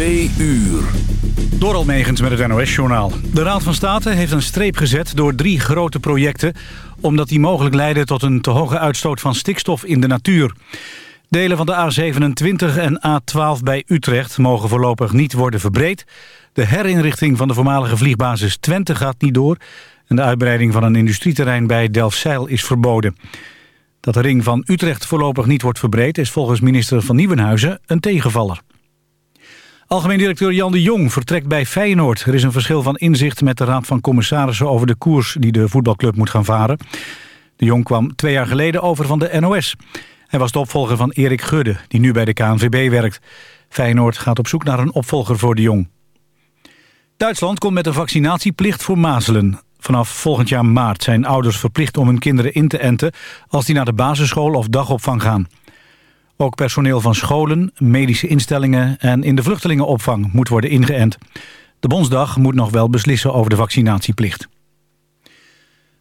Twee uur. Met het NOS-journaal. De Raad van State heeft een streep gezet door drie grote projecten... omdat die mogelijk leiden tot een te hoge uitstoot van stikstof in de natuur. Delen van de A27 en A12 bij Utrecht mogen voorlopig niet worden verbreed. De herinrichting van de voormalige vliegbasis Twente gaat niet door... en de uitbreiding van een industrieterrein bij Delfzijl is verboden. Dat de ring van Utrecht voorlopig niet wordt verbreed... is volgens minister van Nieuwenhuizen een tegenvaller. Algemeen directeur Jan de Jong vertrekt bij Feyenoord. Er is een verschil van inzicht met de Raad van Commissarissen... over de koers die de voetbalclub moet gaan varen. De Jong kwam twee jaar geleden over van de NOS. Hij was de opvolger van Erik Gudde, die nu bij de KNVB werkt. Feyenoord gaat op zoek naar een opvolger voor de Jong. Duitsland komt met een vaccinatieplicht voor mazelen. Vanaf volgend jaar maart zijn ouders verplicht om hun kinderen in te enten... als die naar de basisschool of dagopvang gaan. Ook personeel van scholen, medische instellingen en in de vluchtelingenopvang moet worden ingeënt. De Bondsdag moet nog wel beslissen over de vaccinatieplicht.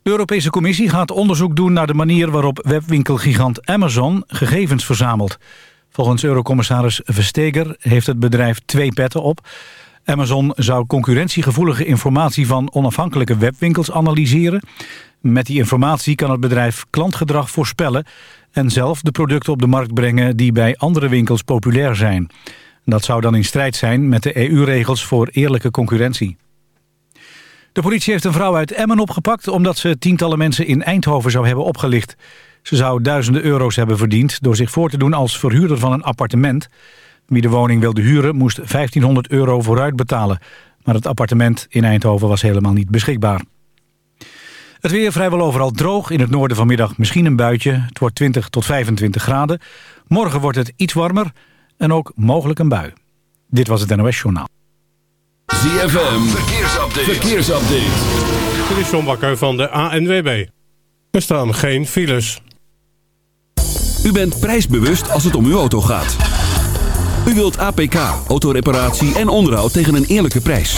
De Europese Commissie gaat onderzoek doen naar de manier waarop webwinkelgigant Amazon gegevens verzamelt. Volgens Eurocommissaris Versteger heeft het bedrijf twee petten op. Amazon zou concurrentiegevoelige informatie van onafhankelijke webwinkels analyseren. Met die informatie kan het bedrijf klantgedrag voorspellen en zelf de producten op de markt brengen die bij andere winkels populair zijn. Dat zou dan in strijd zijn met de EU-regels voor eerlijke concurrentie. De politie heeft een vrouw uit Emmen opgepakt... omdat ze tientallen mensen in Eindhoven zou hebben opgelicht. Ze zou duizenden euro's hebben verdiend... door zich voor te doen als verhuurder van een appartement. Wie de woning wilde huren moest 1500 euro vooruit betalen. Maar het appartement in Eindhoven was helemaal niet beschikbaar. Het weer vrijwel overal droog. In het noorden vanmiddag misschien een buitje. Het wordt 20 tot 25 graden. Morgen wordt het iets warmer en ook mogelijk een bui. Dit was het NOS Journaal. ZFM, verkeersupdate. verkeersupdate. Dit is John Bakker van de ANWB. Er staan geen files. U bent prijsbewust als het om uw auto gaat. U wilt APK, autoreparatie en onderhoud tegen een eerlijke prijs.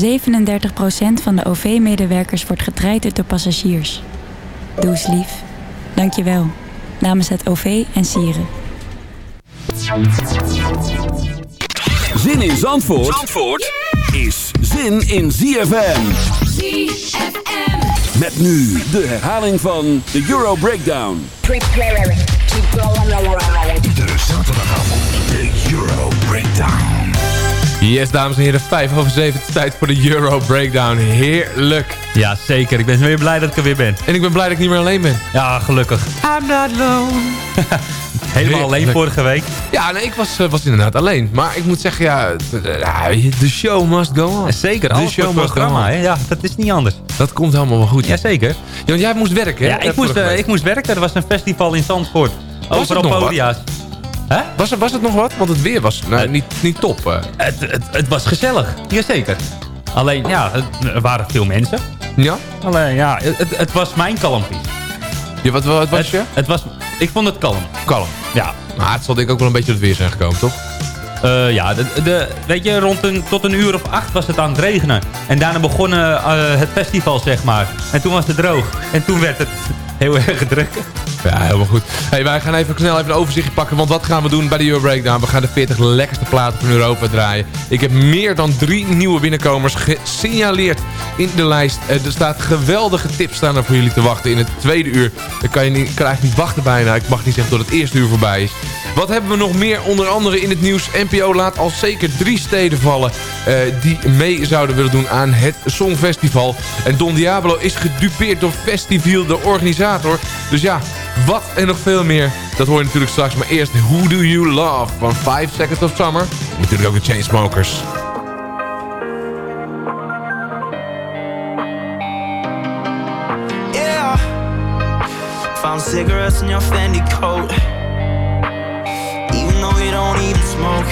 37% van de OV-medewerkers wordt getraind door passagiers. Doe eens lief. Dank je wel. Namens het OV en Sieren. Zin in Zandvoort, Zandvoort is zin in ZFM. ZFM. Met nu de herhaling van de Euro Breakdown. Prepare to go De zaterdagavond, de Euro Breakdown. Yes, dames en heren, 5 over 7. Het is tijd voor de Euro Breakdown. Heerlijk. Ja, zeker. Ik ben weer blij dat ik er weer ben. En ik ben blij dat ik niet meer alleen ben. Ja, gelukkig. I'm not alone. Helemaal alleen vorige week. Ja, nee, ik was, was inderdaad alleen. Maar ik moet zeggen, ja, de show must go on. Zeker, de show must go on. Ja, dat is niet anders. Dat komt helemaal wel goed. Ja, zeker. Ja, want jij moest werken, hè? Ja, ik moest, uh, ik moest werken. Er was een festival in Zandvoort. Overal podia's. Was, het, was het nog wat? Want het weer was nou, niet, niet top. Uh. Het, het, het, was gezellig, jazeker. Alleen, ja, er waren veel mensen. Ja? Alleen, ja, het, het was mijn kalmpje. Ja, wat, wat was je? Het was, ik vond het kalm. Kalm? Ja. Maar het zal denk ik ook wel een beetje het weer zijn gekomen, toch? Uh, ja, de, de, weet je, rond een, tot een uur of acht was het aan het regenen. En daarna begon uh, het festival, zeg maar. En toen was het droog. En toen werd het heel erg druk. Ja, helemaal goed. Hey, wij gaan even snel even een overzichtje pakken. Want wat gaan we doen bij de Euro Breakdown? We gaan de 40 lekkerste platen van Europa draaien. Ik heb meer dan drie nieuwe binnenkomers gesignaleerd in de lijst. Eh, er staat geweldige tips staan er voor jullie te wachten in het tweede uur. Dan kan je niet, kan eigenlijk niet wachten bijna. Ik mag niet zeggen tot het eerste uur voorbij is. Wat hebben we nog meer? Onder andere in het nieuws. NPO laat al zeker drie steden vallen uh, die mee zouden willen doen aan het Songfestival. En Don Diablo is gedupeerd door Festival, de organisator. Dus ja, wat en nog veel meer, dat hoor je natuurlijk straks. Maar eerst Who Do You Love van 5 Seconds of Summer. En natuurlijk ook de Chainsmokers. In your Fendi coat. Don't even smoke.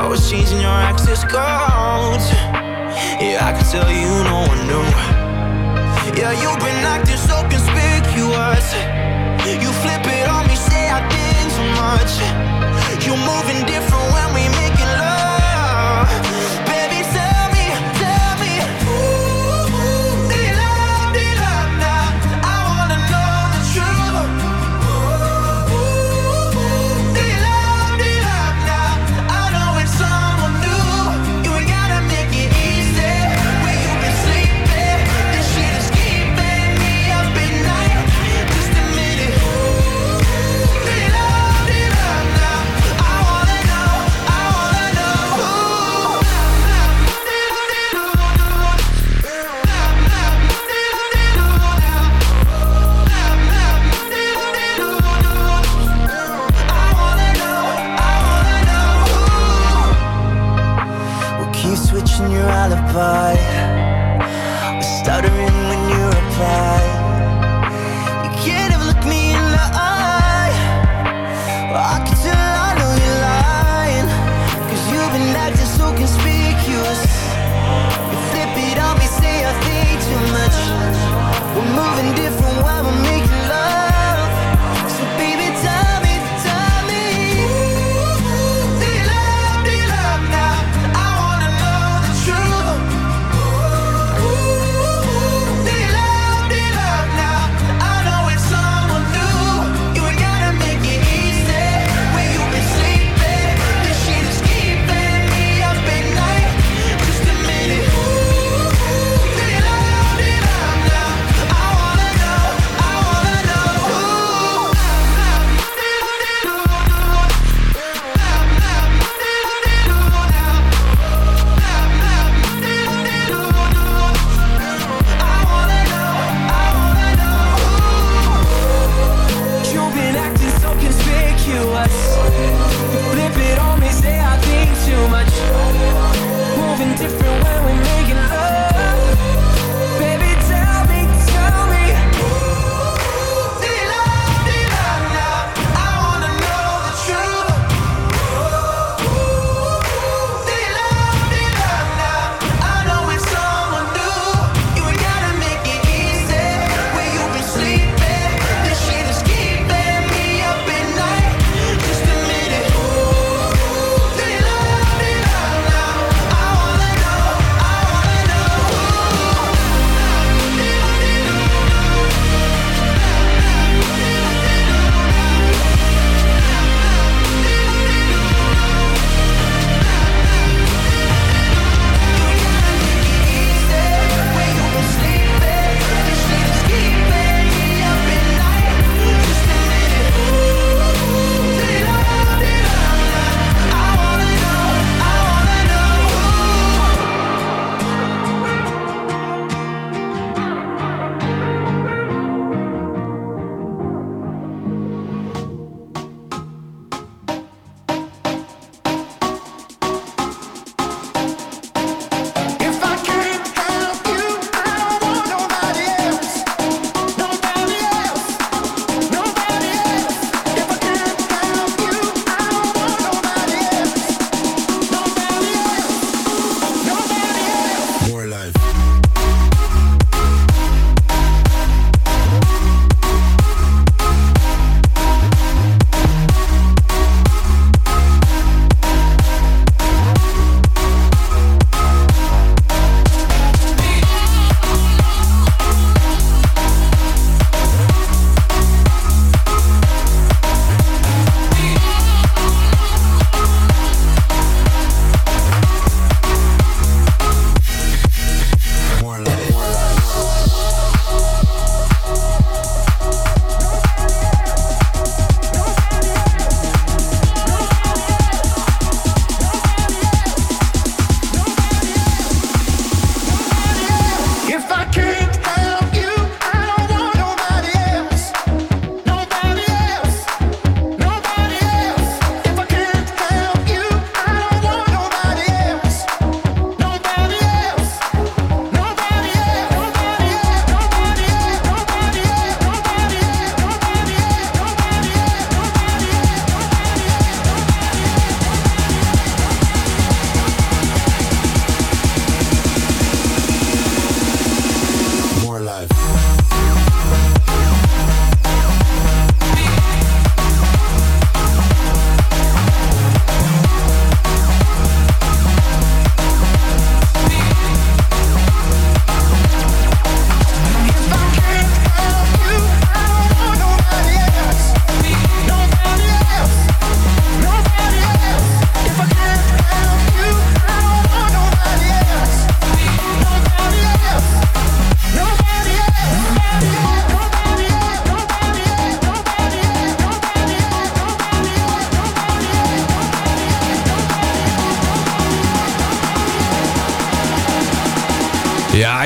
I was changing your access codes. Yeah, I can tell you no one knew. Yeah, you've been acting so conspicuous. You flip it on me, say I did too much. You're moving different when we making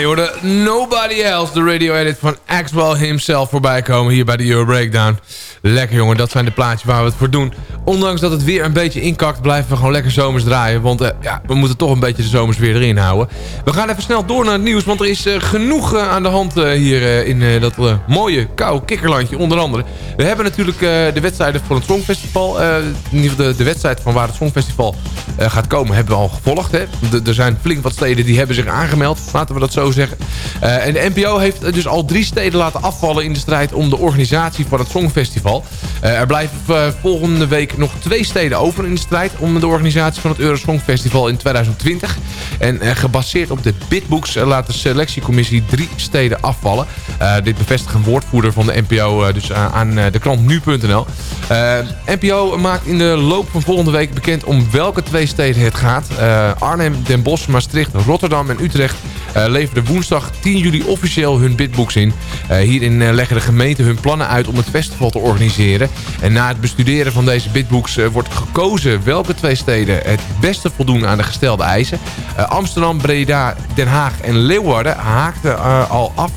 je hoorde Nobody Else, de radio edit van Axwell himself voorbij komen hier bij de Euro Breakdown. Lekker jongen, dat zijn de plaatjes waar we het voor doen. Ondanks dat het weer een beetje inkakt, blijven we gewoon lekker zomers draaien. Want eh, ja, we moeten toch een beetje de zomers weer erin houden. We gaan even snel door naar het nieuws, want er is eh, genoeg eh, aan de hand hier in dat mooie, koude kikkerlandje onder andere. We hebben natuurlijk de wedstrijden voor het Songfestival. in ieder geval de, de wedstrijd van waar het Songfestival gaat komen hebben we al gevolgd. Hè? er zijn flink wat steden die hebben zich aangemeld, laten we dat zo zeggen. en de NPO heeft dus al drie steden laten afvallen in de strijd om de organisatie van het Songfestival. Eh, er blijven eh, volgende week nog twee steden over in de strijd... om de organisatie van het Eurosong Festival in 2020. En eh, gebaseerd op de bitbooks laat de selectiecommissie drie steden afvallen. dit bevestigt een woordvoerder van de NPO dus aan de krant nu.nl. NPO maakt in de loop van volgende week bekend om welke twee steden het gaat. Arnhem, Den Bosch, Maastricht, Rotterdam en Utrecht leverden woensdag 10 juli officieel hun bitbooks in. hierin leggen de gemeenten hun plannen uit om het festival te organiseren En na het bestuderen van deze bitbooks uh, wordt gekozen welke twee steden het beste voldoen aan de gestelde eisen. Uh, Amsterdam, Breda, Den Haag en Leeuwarden haakten uh, al af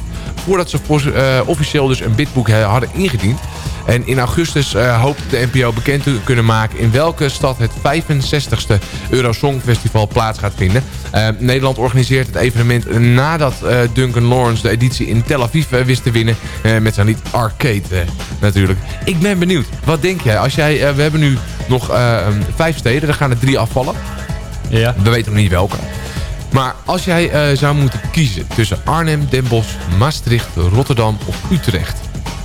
voordat ze officieel dus een bitboek hadden ingediend. En in augustus uh, hoopt de NPO bekend te kunnen maken... in welke stad het 65ste Eurosong Festival plaats gaat vinden. Uh, Nederland organiseert het evenement nadat uh, Duncan Lawrence de editie in Tel Aviv wist te winnen. met zijn lied Arcade natuurlijk. Ik ben benieuwd. Wat denk jij? Als jij we hebben nu nog vijf steden. Er gaan er drie afvallen. Ja. We weten nog niet welke. Maar als jij zou moeten kiezen tussen Arnhem, Den Bosch, Maastricht, Rotterdam of Utrecht...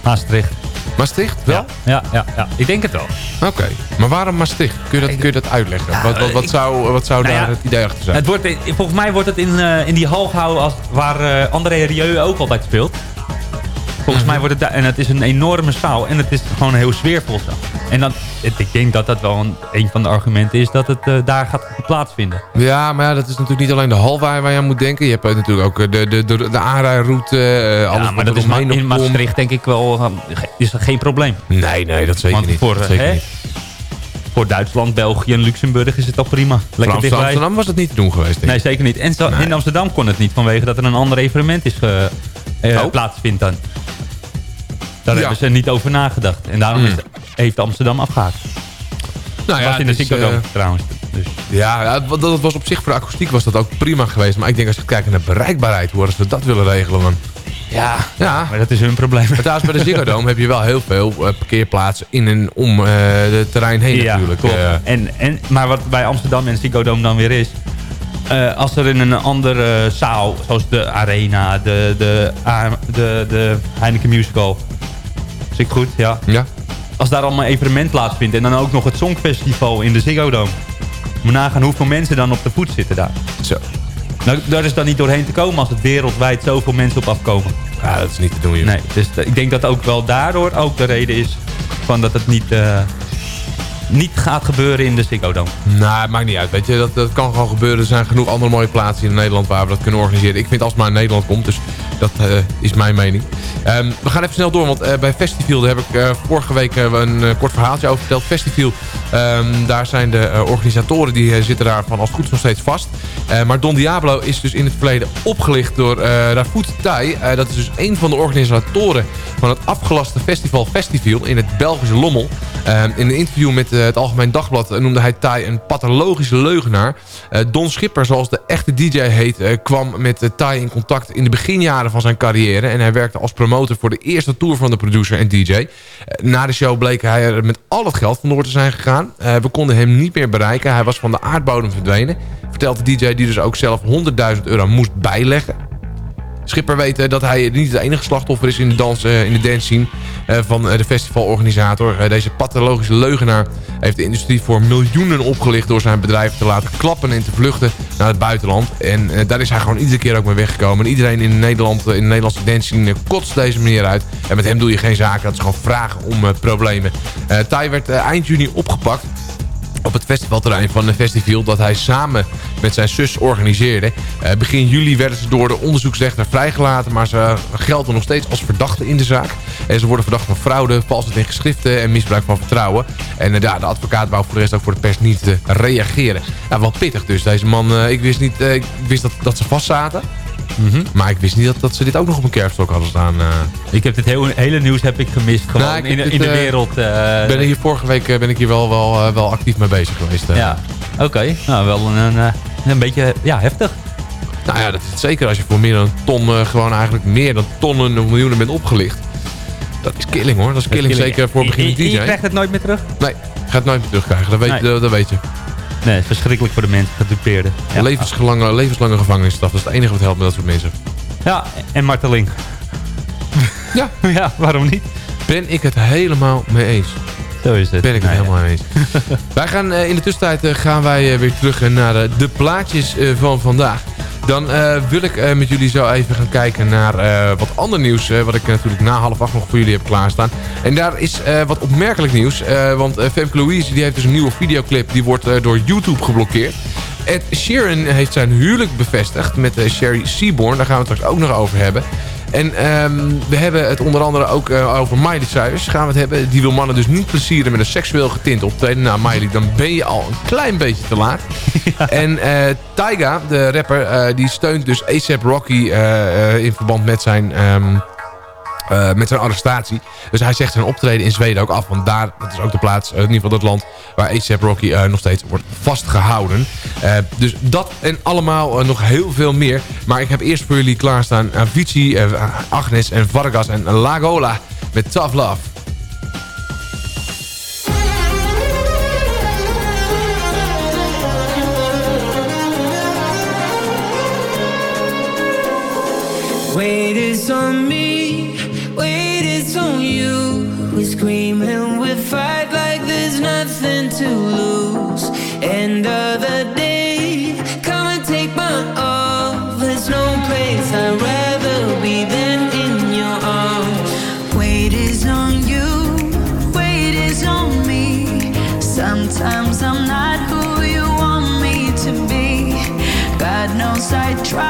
Maastricht. Maastricht wel? Ja, ja, ja, ik denk het wel. Oké, maar waarom Maastricht? Kun je dat, kun je dat uitleggen? wat, wat, wat, zou, wat zou nou daar het idee achter zijn? Het wordt, volgens mij wordt het in, uh, in die hal gehouden als, waar uh, André Rieu ook altijd speelt. Volgens mij wordt het en het is een enorme zaal en het is gewoon heel sfeervol zo. En dan, ik denk dat dat wel een, een van de argumenten is dat het uh, daar gaat plaatsvinden. Ja, maar ja, dat is natuurlijk niet alleen de hal waar, waar je aan moet denken. Je hebt natuurlijk ook de, de, de, de aanrijroute, uh, alles ja, maar dat is ma in Maastricht denk ik wel, is dat geen probleem. Nee, nee, dat zeker Want niet. Voor, zeker hè? niet. Voor Duitsland, België en Luxemburg is het toch prima. Lekker dichtbij. Amsterdam was het niet te doen geweest. Denk nee, zeker niet. En nee. in Amsterdam kon het niet vanwege dat er een ander evenement is uh, oh. plaatsvindt dan. Daar ja. hebben ze niet over nagedacht. En daarom is, heeft Amsterdam afgehaakt. Nou ja, was in de Ziggo uh, trouwens. Dus. Ja, dat was op zich voor de akoestiek was dat ook prima geweest. Maar ik denk als je kijkt naar bereikbaarheid, hoe ze dat willen regelen man. Ja, ja, maar dat is hun probleem. Maar trouwens, bij de Ziggo Dome heb je wel heel veel uh, parkeerplaatsen in en om uh, de terrein heen ja, natuurlijk. Uh, en, en, maar wat bij Amsterdam en Ziggo Dome dan weer is... als er in een andere zaal, zoals de Arena, de, de, de, de Heineken Musical... Is ik goed, ja. Ja. Als daar allemaal een evenement plaatsvindt en dan ook nog het Songfestival in de Ziggo Dome. Moet nagaan hoeveel mensen dan op de voet zitten daar. Zo. Nou, daar is dan niet doorheen te komen als het wereldwijd zoveel mensen op afkomen. Ja, dat is niet te doen. Joh. Nee, dus ik denk dat ook wel daardoor ook de reden is van dat het niet, uh, niet gaat gebeuren in de Ziggo Dome. Nou, het maakt niet uit. Weet je, dat, dat kan gewoon gebeuren. Er zijn genoeg andere mooie plaatsen in Nederland waar we dat kunnen organiseren. Ik vind als het maar in Nederland komt, dus dat uh, is mijn mening. Um, we gaan even snel door, want uh, bij Festival heb ik uh, vorige week een kort verhaaltje over verteld. Festival, um, daar zijn de organisatoren, die zitten daar van als goed nog steeds vast. maar Don Diablo is dus in het verleden opgelicht door Rafut Tai. dat is dus een van de organisatoren van het afgelaste festival Festival in het Belgische Lommel. Um, in een interview met het Algemeen Dagblad noemde hij Tai een pathologische leugenaar. Don Schipper, zoals de echte DJ heet, kwam met Tai in contact in de beginjaren van zijn carrière. En hij werkte als promotor voor de eerste tour van de producer en DJ. Na de show bleek hij er met al het geld vandoor te zijn gegaan. we konden hem niet meer bereiken. Hij was van de aardbodem verdwenen. Vertelt de DJ die dus ook zelf 100.000 euro moest bijleggen. Schipper weet dat hij niet het enige slachtoffer is in de, dans, in de dance scene van de festivalorganisator. deze pathologische leugenaar heeft de industrie voor miljoenen opgelicht door zijn bedrijf te laten klappen en te vluchten naar het buitenland. En daar is hij gewoon iedere keer ook mee weggekomen. En iedereen in Nederland, in de Nederlandse dance scene kotst deze meneer uit. En met hem doe je geen zaken, dat is gewoon vragen om problemen. Thai werd eind juni opgepakt op het festivalterrein van festival dat hij samen met zijn zus organiseerde. Uh, begin juli werden ze door de onderzoeksrechter vrijgelaten, maar ze gelden nog steeds als verdachten in de zaak. En ze worden verdacht van fraude, valsheid in geschriften en misbruik van vertrouwen. En uh, ja, de advocaat wou voor de rest ook voor de pers niet reageren. Ja, wat pittig dus. Deze man, ik wist niet, wist dat, dat ze vast Mhm. Maar ik wist niet dat, dat ze dit ook nog op een kerfstok hadden staan. eh. Ik heb dit hele, hele nieuws heb ik gemist. Gewoon Nou, ik in, dit, in de eh, wereld. eh, ben er hier vorige week ben ik hier wel, wel, wel actief mee bezig geweest. Ja, oké. Nou, wel een, een, een beetje ja, heftig. Nou ja, dat is zeker als je voor meer dan een ton, gewoon eigenlijk meer dan tonnen of miljoenen bent opgelicht. Dat is killing hoor, dat is killing, zeker voor beginnende En je DJ. krijgt het nooit meer terug? Nee, gaat het nooit meer terugkrijgen, dat weet, Nee. dat, dat weet je. Nee, verschrikkelijk voor de mensen, gedupeerden. Ja. Levenslange, levenslange gevangenisstraf, dat is het enige wat helpt met dat soort mensen. Ja, en marteling. Ja. ja, waarom niet? Ben ik het helemaal mee eens. Zo is het. Ben ik het Nou ja. helemaal mee eens. wij gaan eh, in de tussentijd eh, gaan wij eh, weer terug naar eh, de plaatjes van vandaag. Dan eh, wil ik eh, met jullie zo even gaan kijken naar eh, wat ander nieuws. wat ik natuurlijk na half acht nog voor jullie heb klaarstaan. En daar is wat opmerkelijk nieuws. want Femke Louise die heeft dus een nieuwe videoclip. Die wordt door YouTube geblokkeerd. Ed Sheeran heeft zijn huwelijk bevestigd met Sherry Seaborn. Daar gaan we het straks ook nog over hebben. En ehm, we hebben het onder andere ook eh, over Miley Cyrus. Gaan we het hebben. Die wil mannen dus niet plezieren met een seksueel getint optreden. Nou Miley, dan ben je al een klein beetje te laat. En eh Tyga, de rapper, eh, die steunt dus ASAP Rocky in verband met zijn... ehm, eh, met zijn arrestatie. Dus hij zegt zijn optreden in Zweden ook af. Want daar, dat is ook de plaats, eh, in ieder geval dat land... waar A$AP Rocky eh, nog steeds wordt vastgehouden. Eh, dus dat en allemaal nog heel veel meer. Maar ik heb eerst voor jullie klaarstaan... Avicii, Agnes en Vargas en Lagola met Tough Love. Wait is on me, you. We fight like there's nothing to lose. End of the day, come and take my all. There's no place I'd rather be than in your arms. Weight is on you, weight is on me. Sometimes I'm not who you want me to be. God knows I try,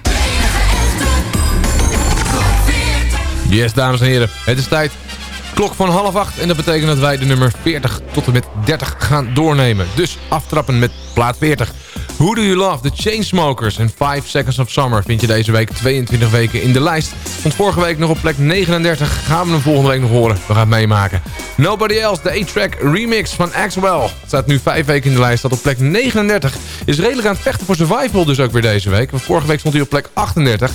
Yes, dames en heren. Het is tijd. Klok van half acht. En dat betekent dat wij de nummer 40 tot en met 30 gaan doornemen. Dus aftrappen met plaat 40. Who Do You Love? The Chainsmokers en 5 Seconds of Summer vind je deze week 22 weken in de lijst. Vond vorige week nog op plek 39. Gaan we hem volgende week nog horen. We gaan het meemaken. Nobody Else, de A-track remix van Axwell. Staat nu 5 weken in de lijst. Staat op plek 39. Is redelijk aan het vechten voor survival dus ook weer deze week. Want vorige week stond hij op plek 38.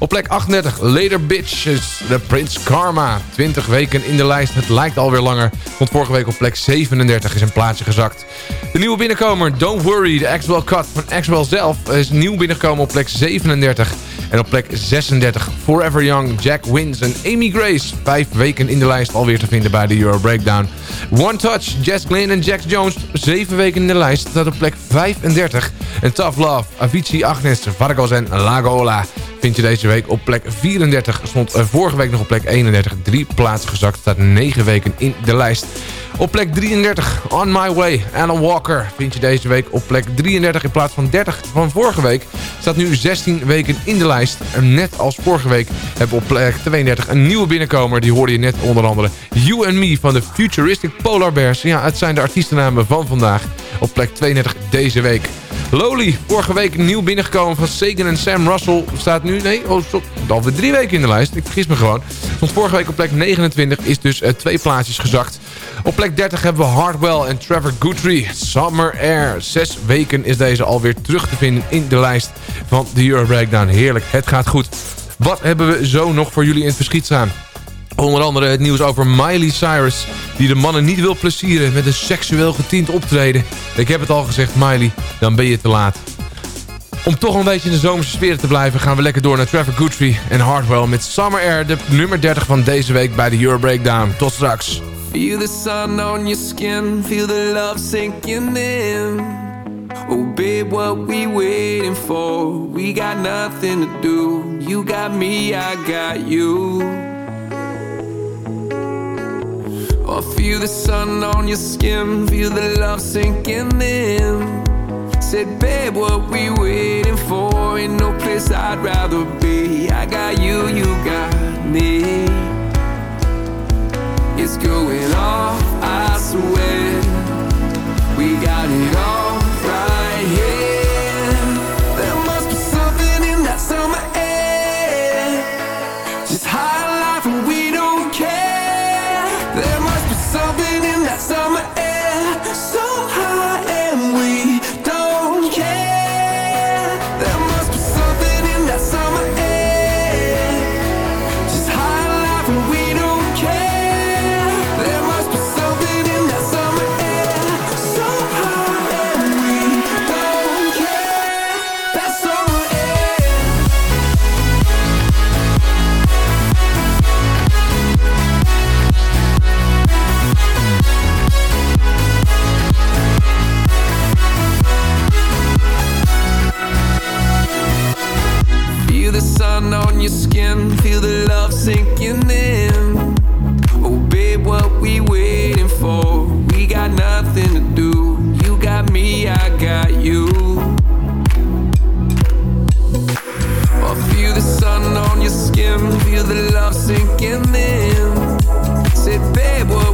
Op plek 38, Later Bitch, is de Prince Karma. 20 weken in de lijst, het lijkt alweer langer. Want vorige week op plek 37 is een plaatsje gezakt. De nieuwe binnenkomer, Don't Worry, de Axwell Cut van Axwell zelf... is nieuw binnengekomen op plek 37. En op plek 36, Forever Young, Jack Wins en Amy Grace. Vijf weken in de lijst alweer te vinden bij de Euro Breakdown. One Touch, Jess Glynn en Jax Jones. Zeven weken in de lijst, staat op plek 35. En Tough Love, Avicii, Agnes, Vargas en Lagola vind je deze week op plek 34. Stond uh, vorige week nog op plek 31. Drie plaatsen gezakt. Staat 9 weken in de lijst. Op plek 33, On My Way, Alan Walker. Vind je deze week op plek 33 in plaats van 30 van vorige week. Staat nu 16 weken in de lijst. En net als vorige week hebben we op plek 32 een nieuwe binnenkomer. Die hoorde je net onder andere. You and Me van de Futuristic Polar Bears. Ja, het zijn de artiestennamen van vandaag. Op plek 32 deze week. Loli, vorige week nieuw binnengekomen van Sagan en Sam Russell. Staat nu, nee, oh, stop, alweer drie weken in de lijst. Ik vergis me gewoon. Want vorige week op plek 29 is dus uh, twee plaatsjes gezakt. Op plek 30 hebben we Hardwell en Trevor Guthrie. Summer Air. Zes weken is deze alweer terug te vinden in de lijst van de Euro Breakdown. Heerlijk, het gaat goed. Wat hebben we zo nog voor jullie in het verschiet staan? Onder andere het nieuws over Miley Cyrus... die de mannen niet wil plezieren met een seksueel getint optreden. Ik heb het al gezegd, Miley, dan ben je te laat. Om toch een beetje in de zomerse sfeer te blijven... gaan we lekker door naar Trevor Guthrie en Hardwell... met Summer Air, de nummer 30 van deze week bij de Euro Breakdown. Tot straks. Feel the sun on your skin, feel the love sinking in. Oh babe, what we waiting for? We got nothing to do. You got me, I got you. Oh, feel the sun on your skin, feel the love sinking in. Said, babe, what we waiting for? Ain't no place I'd rather be. I got you, you got me. It's going off, I swear. We got it all sweating on your skin. Feel the love sinking in. Oh, babe, what we waiting for? We got nothing to do. You got me, I got you. I feel the sun on your skin. Feel the love sinking in. Say, babe, what?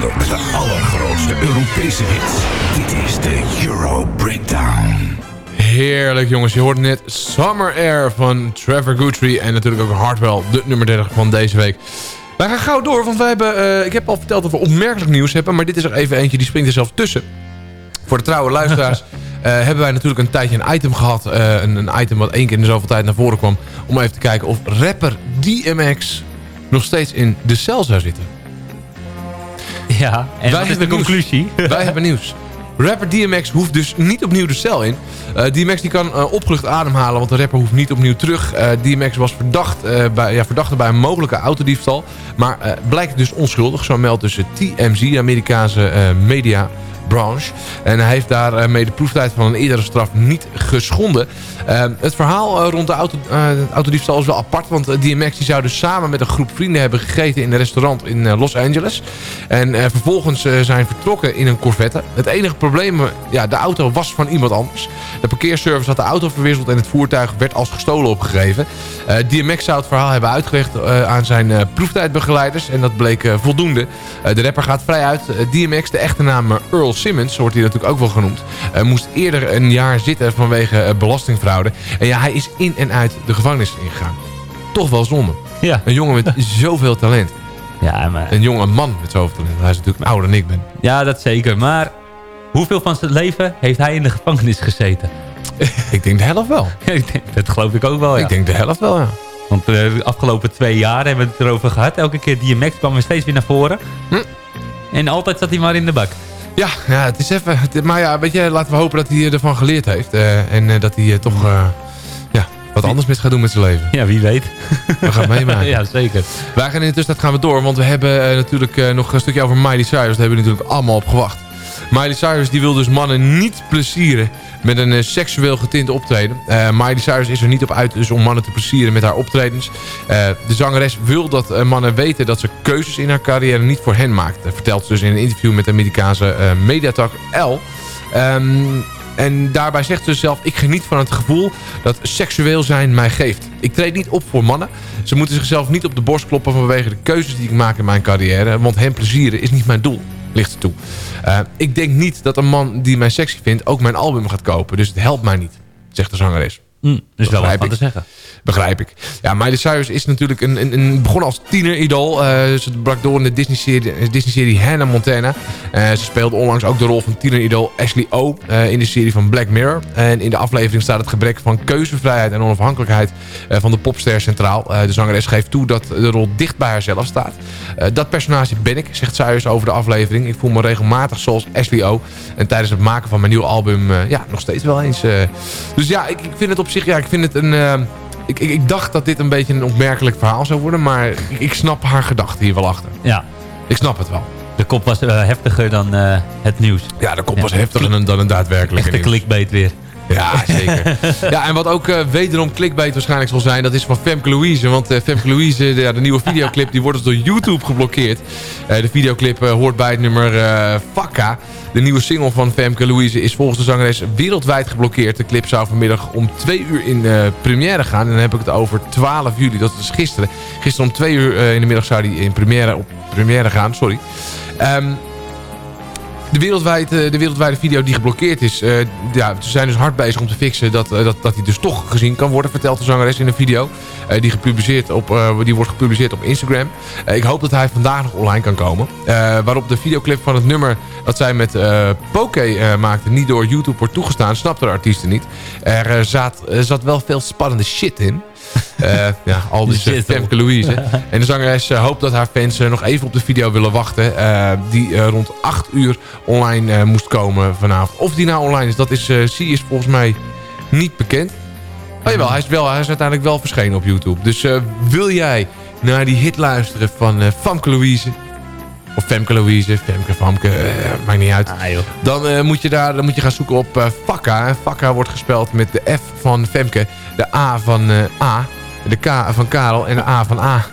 Met de allergrootste Europese hits. Dit is de Euro Breakdown. Heerlijk jongens, je hoort net Summer Air van Trevor Guthrie en natuurlijk ook Hardwell, de nummer 30 van deze week. Wij gaan gauw door, want wij hebben, eh, ik heb al verteld dat we opmerkelijk nieuws hebben, maar dit is er even eentje, die springt er zelfs tussen. Voor de trouwe luisteraars eh, hebben wij natuurlijk een tijdje een item gehad, eh, een, een item wat één keer in zoveel tijd naar voren kwam, om even te kijken of rapper DMX nog steeds in de cel zou zitten. Ja, en wat is de nieuws. conclusie? Wij hebben nieuws. Rapper DMX hoeft dus niet opnieuw de cel in. Eh, DMX die kan eh, opgelucht ademhalen, want de rapper hoeft niet opnieuw terug. Eh, DMX was verdacht, bij, ja, verdachte bij een mogelijke autodiefstal. Maar blijkt dus onschuldig, zo meldt dus het TMZ, de Amerikaanse media branche. En hij heeft daarmee de proeftijd van een eerdere straf niet geschonden. Eh, het verhaal eh, rond de auto, eh, autodiefstal is wel apart. Want eh, DMX die zou dus samen met een groep vrienden hebben gegeten in een restaurant in eh, Los Angeles. En eh, vervolgens eh, zijn vertrokken in een Corvette. Het enige probleem, eh, ja, de auto was van iemand anders. De parkeerservice had de auto verwisseld en het voertuig werd als gestolen opgegeven. Eh, DMX zou het verhaal hebben uitgelegd eh, aan zijn eh, proeftijdbegeleiders. En dat bleek eh, voldoende. Eh, de rapper gaat vrij uit. Eh, DMX, de echte naam eh, Earl Simmons, wordt hij natuurlijk ook wel genoemd. eh, moest eerder een jaar zitten vanwege eh, belastingfraude. En ja, hij is in en uit de gevangenis ingegaan. Toch wel zonde. Ja. Een jongen met zoveel talent. Ja, maar... Een jonge man met zoveel talent. Hij is natuurlijk ouder dan ik ben. Ja, dat zeker. Maar hoeveel van zijn leven heeft hij in de gevangenis gezeten? ik denk de helft wel. Dat geloof ik ook wel, ja. Ik denk de helft wel, ja. Want eh, de afgelopen twee jaar hebben we het erover gehad. Elke keer DMX kwam weer steeds weer naar voren. En altijd zat hij maar in de bak. Ja, ja het is even... maar ja, weet je, laten we hopen dat hij ervan geleerd heeft. eh, en eh, dat hij eh, toch ja, wat anders met gaat doen met zijn leven. Ja, wie weet. We gaan meemaken. ja, zeker. Wij gaan in de tussentijd gaan we door. Want we hebben natuurlijk nog een stukje over Miley Cyrus. Daar hebben we natuurlijk allemaal op gewacht. Miley Cyrus die wil dus mannen niet plezieren met een eh, seksueel getint optreden. Eh Miley Cyrus is er niet op uit dus om mannen te plezieren met haar optredens. Eh, de zangeres wil dat mannen weten dat ze keuzes in haar carrière niet voor hen maakt. Dat vertelt ze dus in een interview met de Amerikaanse mediatak L. Ehm, en daarbij zegt ze zelf, ik geniet van het gevoel dat seksueel zijn mij geeft. Ik treed niet op voor mannen. Ze moeten zichzelf niet op de borst kloppen vanwege de keuzes die ik maak in mijn carrière. Want hen plezieren is niet mijn doel, ligt toe. Eh, ik denk niet dat een man die mij sexy vindt ook mijn album gaat kopen. Dus het helpt mij niet, zegt de zangeres. Mm, dus wel wat ik. te zeggen. Begrijp ik. Ja, Miley Cyrus is natuurlijk een, een, een begonnen als tieneridol. Eh ze brak door in de Disney-serie Disney Hannah Montana. Eh, ze speelde onlangs ook de rol van tieneridol Ashley O. eh, in de serie van Black Mirror. En in de aflevering staat het gebrek van keuzevrijheid en onafhankelijkheid van de popster centraal. De zangeres geeft toe dat de rol dicht bij haarzelf staat. Dat personage ben ik, zegt Cyrus over de aflevering. Ik voel me regelmatig zoals Ashley O. En tijdens het maken van mijn nieuwe album, ja, nog steeds wel eens. Dus ja, ik, ik vind het op zich, ja, ik vind het een... eh, ik, ik, ik dacht dat dit een beetje een opmerkelijk verhaal zou worden, maar ik, ik snap haar gedachten hier wel achter. Ja. Ik snap het wel. De kop was eh, heftiger dan eh, het nieuws. Ja, de kop was heftiger dan, dan een daadwerkelijke Echte clickbait weer. Ja, zeker. ja, en wat ook eh, wederom clickbait waarschijnlijk zal zijn... dat is van Femke Louise. Want eh, Femke Louise, de, ja, de nieuwe videoclip... die wordt dus door YouTube geblokkeerd. Eh, de videoclip hoort bij het nummer Fakka. De nieuwe single van Femke Louise is volgens de zangeres wereldwijd geblokkeerd. De clip zou vanmiddag om twee uur in première gaan. En dan heb ik het over 12 juli. Dat is gisteren. Gisteren om twee uur in de middag zou die in première, op première gaan. Sorry. Ehm, de, wereldwijde, de wereldwijde video die geblokkeerd is... eh, ja, ze zijn dus hard bezig om te fixen dat, eh, dat, dat die dus toch gezien kan worden... vertelt de zangeres in een video. eh, die, gepubliceerd op, eh, die wordt gepubliceerd op Instagram. Eh, ik hoop dat hij vandaag nog online kan komen. Eh, waarop de videoclip van het nummer dat zij met eh Poké eh, maakte... niet door YouTube wordt toegestaan, snapte de artiesten niet. Er eh, zat, zat wel veel spannende shit in... Eh, ja, al uh, hoor. Femke Louise. En de zangeres eh, hoopt dat haar fans eh, nog even op de video willen wachten. die rond 8 uur online moest komen vanavond. Of die nou online is, dat is, zie is volgens mij niet bekend. Oh jawel, hij is, wel, hij is uiteindelijk wel verschenen op YouTube. Dus wil jij naar die hit luisteren van Famke Louise... Of Femke Louise, Femke, Famke, eh, maakt niet uit. Dan, eh, moet je daar, dan moet je gaan zoeken op eh Fakka. En Fakka wordt gespeld met de F van Femke, de A van A, de K van Karel en de A van A.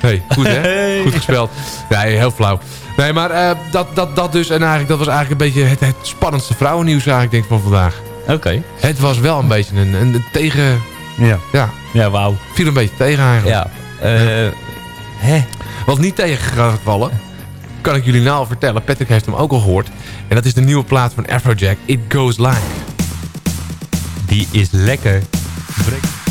Hey, goed hè? Goed gespeld. Nee, heel flauw. Nee, maar dat, dat, dat dus. En eigenlijk, dat was eigenlijk een beetje het, het spannendste vrouwennieuws eigenlijk, denk ik, van vandaag. Oké. Het was wel een beetje een, een, een tegen... Ja. Ja. Ja, wauw. Viel een beetje tegen eigenlijk. Ja. Eh, hè? Wat niet tegen kan ik jullie nou al vertellen. Patrick heeft hem ook al gehoord. En dat is de nieuwe plaat van Afrojack, It Goes Live. Die is lekker. Breekt.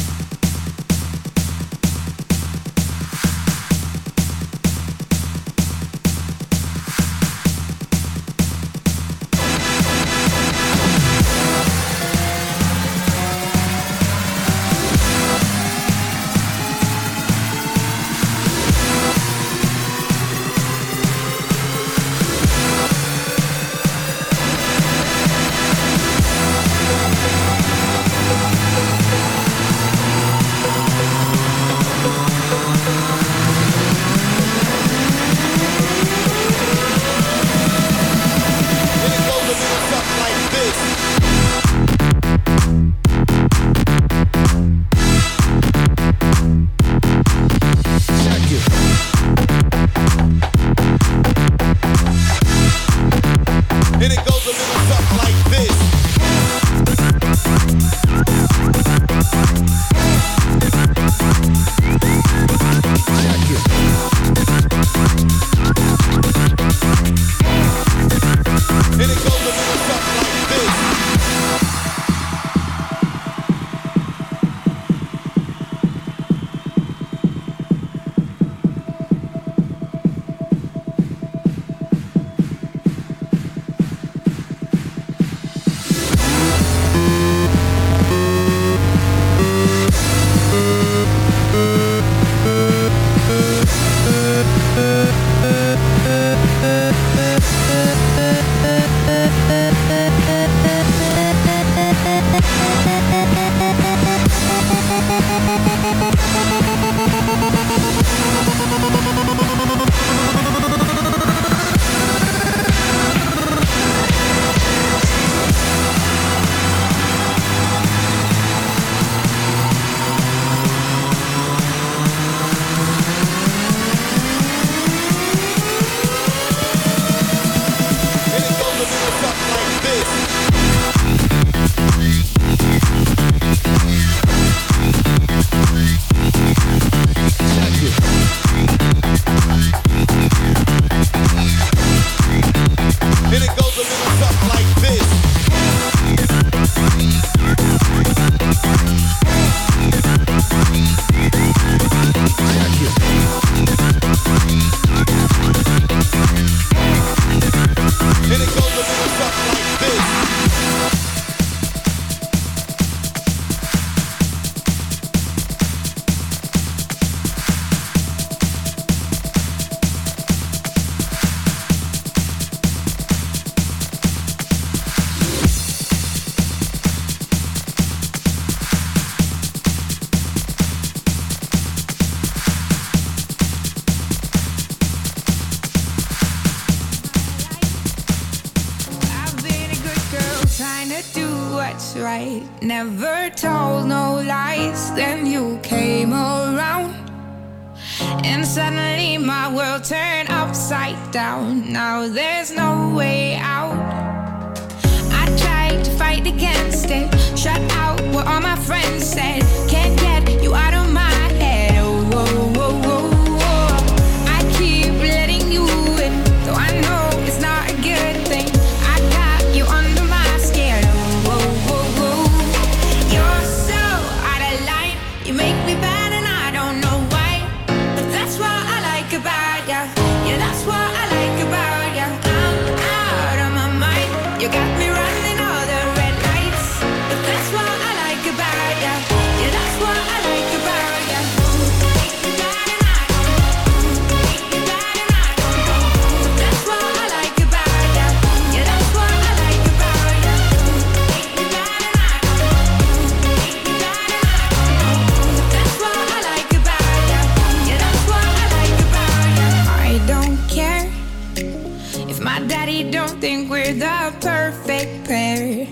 perfect pair.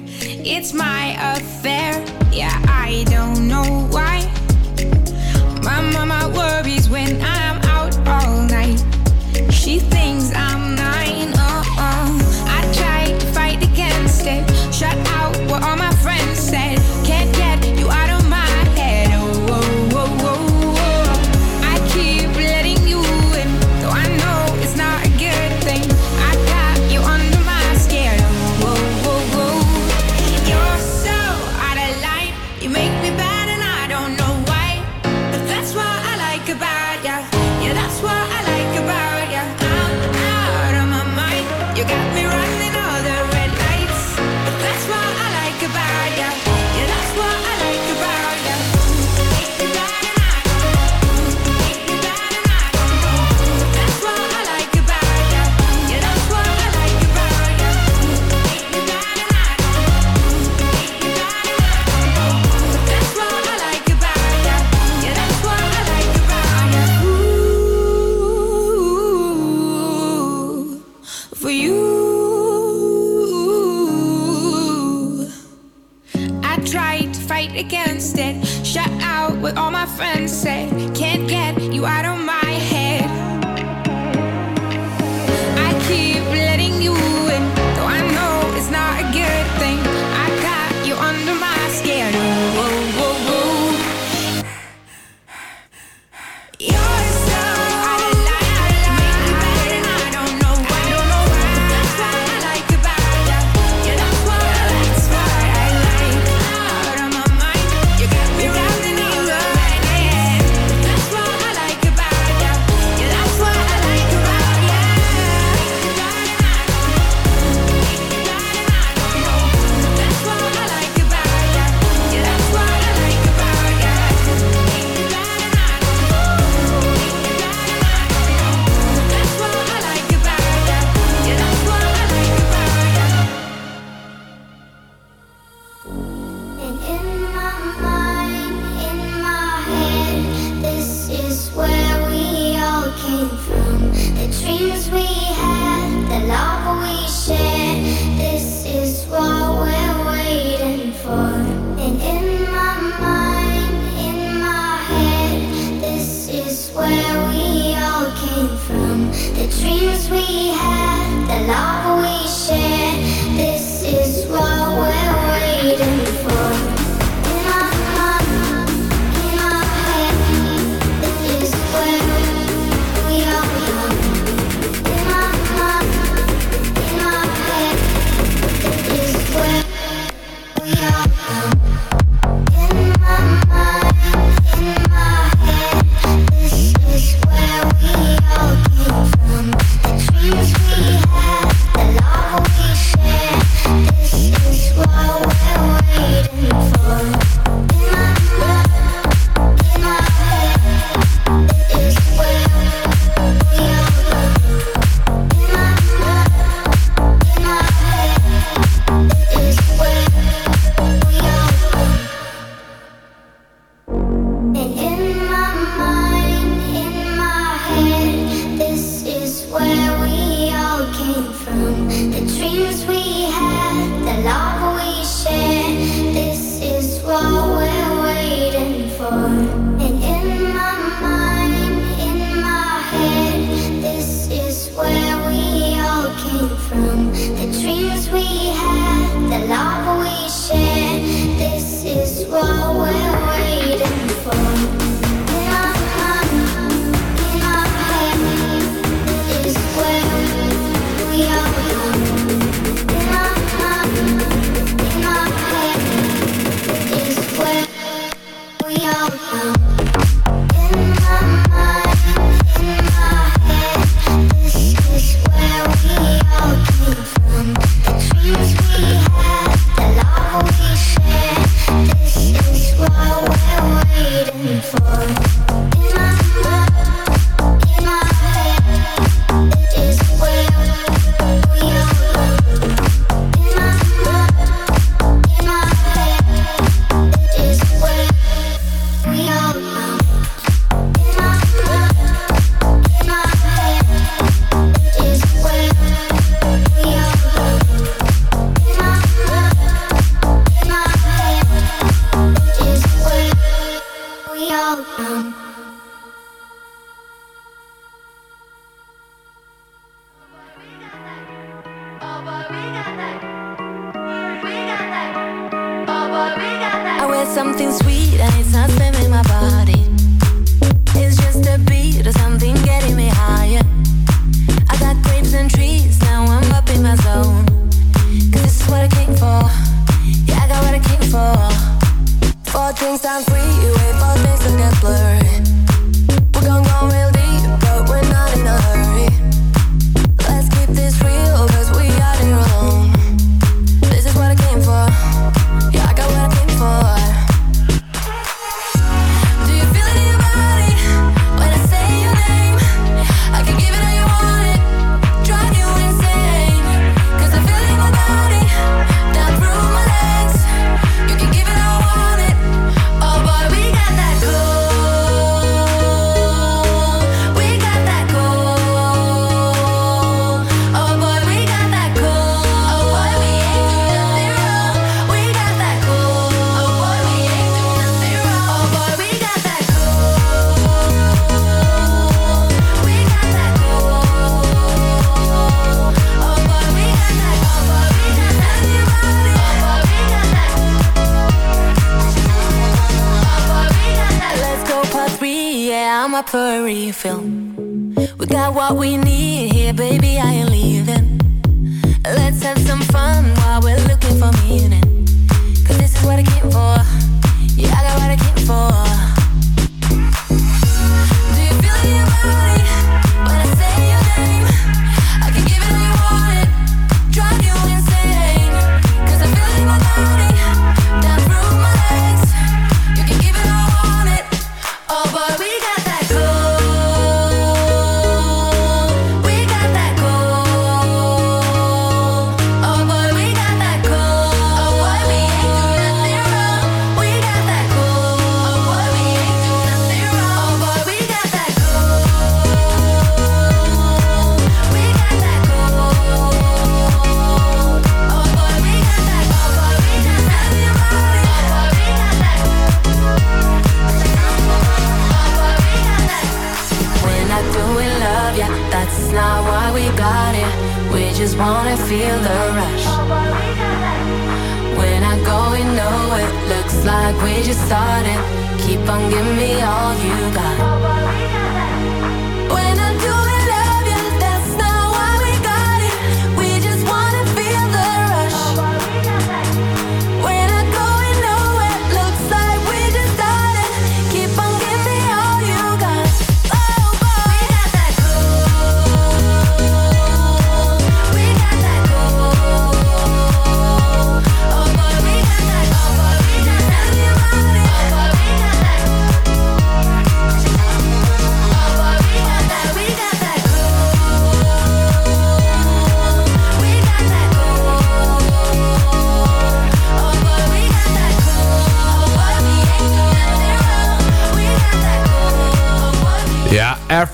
It's my affair. Yeah, I don't know why.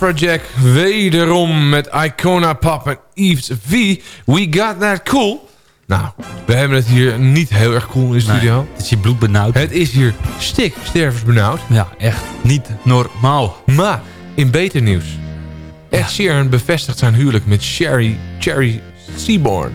Afrojack wederom met Icona Pop en Eves V. We got that cool. Nou, we hebben het hier niet heel erg cool in de studio. het is hier bloedbenauwd. Het is hier stik stervensbenauwd. Ja, echt niet normaal. Maar, in beter nieuws. Ed Sheeran bevestigt zijn huwelijk met Sherry, Cherry Seaborn.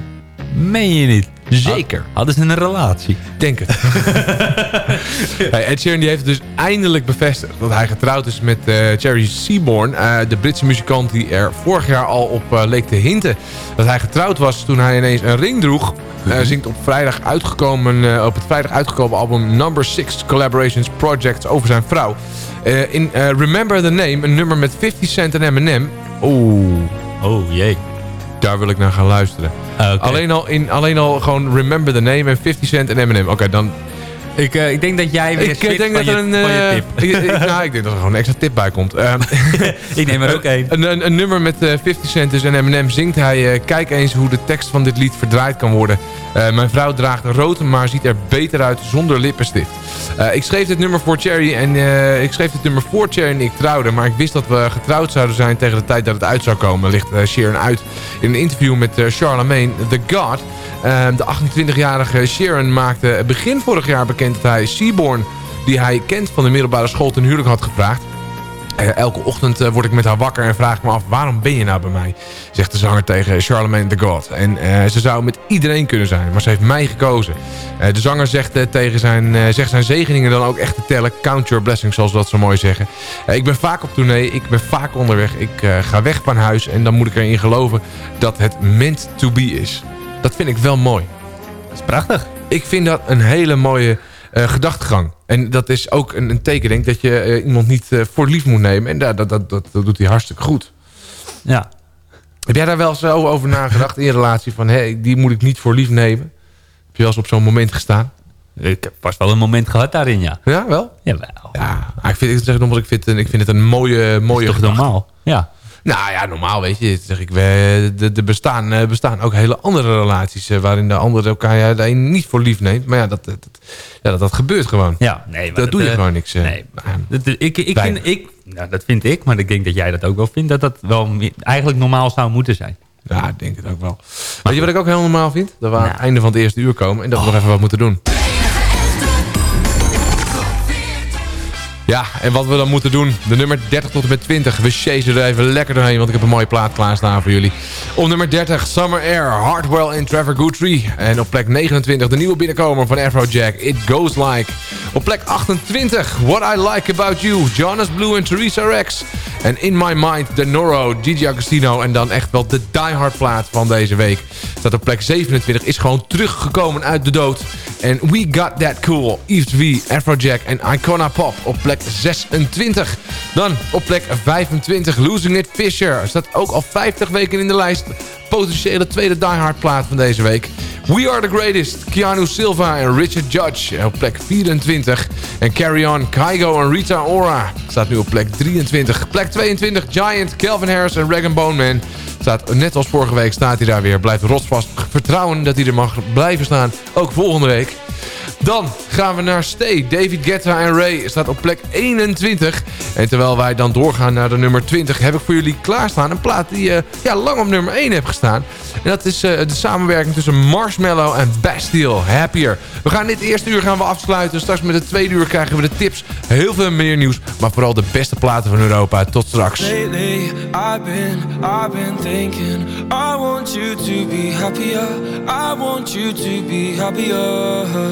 Meen je niet? Zeker. Hadden ze een relatie? Denk het. hey, Ed Sheeran die heeft dus eindelijk bevestigd dat hij getrouwd is met eh, Cherry Seaborn. eh, de Britse muzikant die er vorig jaar al op eh, leek te hinten. Dat hij getrouwd was toen hij ineens een ring droeg. Eh, zingt op, vrijdag uitgekomen, eh, op het vrijdag uitgekomen album Number 6 Collaborations Projects over zijn vrouw. Eh, in eh, Remember the Name, een nummer met 50 Cent en Eminem. Oeh. Oh jee. Daar wil ik naar gaan luisteren. alleen, al in, alleen al gewoon Remember the Name en 50 Cent en Eminem. Oké, dan... Ik, eh, ik denk dat jij weer Ik switcht denk dat je, er een... eh, tip. ik, ik- nou, ik denk dat er gewoon een extra tip bij komt. Ehm, ik neem er ook één. Een, een, een nummer met eh, 50 Cent dus en Eminem zingt hij... eh, kijk eens hoe de tekst van dit lied verdraaid kan worden. Eh, mijn vrouw draagt rood, maar ziet er beter uit zonder lippenstift. Eh, ik schreef dit nummer voor Cherry en eh, ik schreef dit nummer voor Cherry en ik trouwde. Maar ik wist dat we getrouwd zouden zijn tegen de tijd dat het uit zou komen. Ligt eh Sharon uit in een interview met eh, Charlemagne The God. Eh, de 28-jarige Sharon maakte begin vorig jaar bekend dat hij Seaborn... die hij kent van de middelbare school ten huwelijk had gevraagd. Eh, elke ochtend eh, word ik met haar wakker en vraag ik me af... waarom ben je nou bij mij? Zegt de zanger tegen Charlemagne the God. En eh, ze zou met iedereen kunnen zijn, maar ze heeft mij gekozen. De zanger zegt, tegen zijn, zegt zijn zegeningen dan ook echt te tellen. Count your blessings, zoals dat zo mooi zeggen. Ik ben vaak op tournee, ik ben vaak onderweg. Ik ga weg van huis en dan moet ik erin geloven... dat het meant to be is. Dat vind ik wel mooi. Dat is prachtig. Ik vind dat een hele mooie gedachtegang. En dat is ook een, een teken, denk ik, dat je eh, iemand niet eh, voor lief moet nemen. En dat, dat, dat, dat, doet hij hartstikke goed. Ja. Heb jij daar wel eens over nagedacht in je relatie? Van, hé, die moet ik niet voor lief nemen? Heb je wel eens op zo'n moment gestaan? Ik heb vast wel een moment gehad daarin, ja. Ja, wel? Jawel. Ja, ik vind, ik zeg nog, ik vind, ik vind het een mooie, mooie toch gedachte. normaal? Ja. Nou ja, normaal weet je. Zeg ik, we, de bestaan, eh, bestaan ook hele andere relaties... eh, waarin de ander elkaar ja, de een niet voor lief neemt. Maar ja, dat, dat, ja, dat, dat gebeurt gewoon. Ja, nee, maar dat, doe je eh, gewoon niks. Nee, aan. dat, ik, ik vind, ik, nou, dat vind ik, maar ik denk dat jij dat ook wel vindt... dat dat wel eigenlijk normaal zou moeten zijn. Ja, ik denk het ook wel. Weet je wat ik ook heel normaal vind? Dat we aan het einde van het eerste uur komen en dat we nog even wat moeten doen. Ja, en wat we dan moeten doen, de nummer 30 tot en met 20. We chasen er even lekker doorheen, want ik heb een mooie plaat klaarstaan voor jullie. Op nummer 30, Summer Air, Hardwell en Trevor Guthrie. En op plek 29, de nieuwe binnenkomer van Afrojack, It Goes Like. Op plek 28, What I Like About You, Jonas Blue en Theresa Rex. En In My Mind, De Noro, Gigi Agostino. En dan echt wel de diehard plaat van deze week. Staat op plek 27, is gewoon teruggekomen uit de dood. En We Got That Cool, Yves V, Afrojack en Icona Pop op plek 26. Dan op plek 25, Losing It Fisher. Staat ook al 50 weken in de lijst. Potentiële tweede diehard plaat van deze week. We Are The Greatest, Keanu Silva en Richard Judge op plek 24. En Carry On, Kygo en Rita Ora staat nu op plek 23. Plek 22, Giant, Calvin Harris en Rag Bone Man. Staat, net als vorige week staat hij daar weer. Blijft rotsvast vertrouwen dat hij er mag blijven staan. Ook volgende week. Dan gaan we naar Stay. David Guetta en Ray staat op plek 21. En terwijl wij dan doorgaan naar de nummer 20... heb ik voor jullie klaarstaan een plaat die eh, ja, lang op nummer 1 heeft gestaan. En dat is eh, de samenwerking tussen Marshmallow en Bastille. Happier. We gaan dit eerste uur gaan we afsluiten. Straks met het tweede uur krijgen we de tips. Heel veel meer nieuws. Maar vooral de beste platen van Europa. Tot straks. Lately, I've been, I've been thinking. I want you to be happier. I want you to be happier.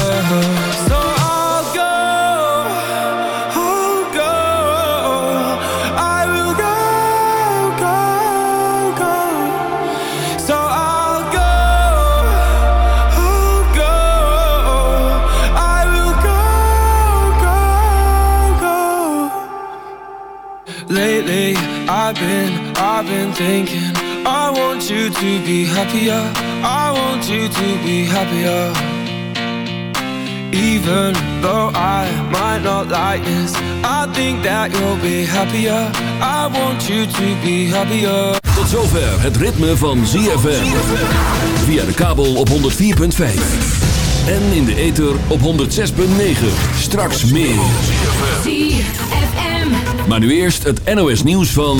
been thinking I want you to be happier I want you to be happier Even though I might not like this I think that you'll be happier I want you to be happier Tot zover het ritme van ZFM. Via de kabel op 104.5. En in de ether op 106.9. Straks meer. Maar nu eerst het NOS nieuws van...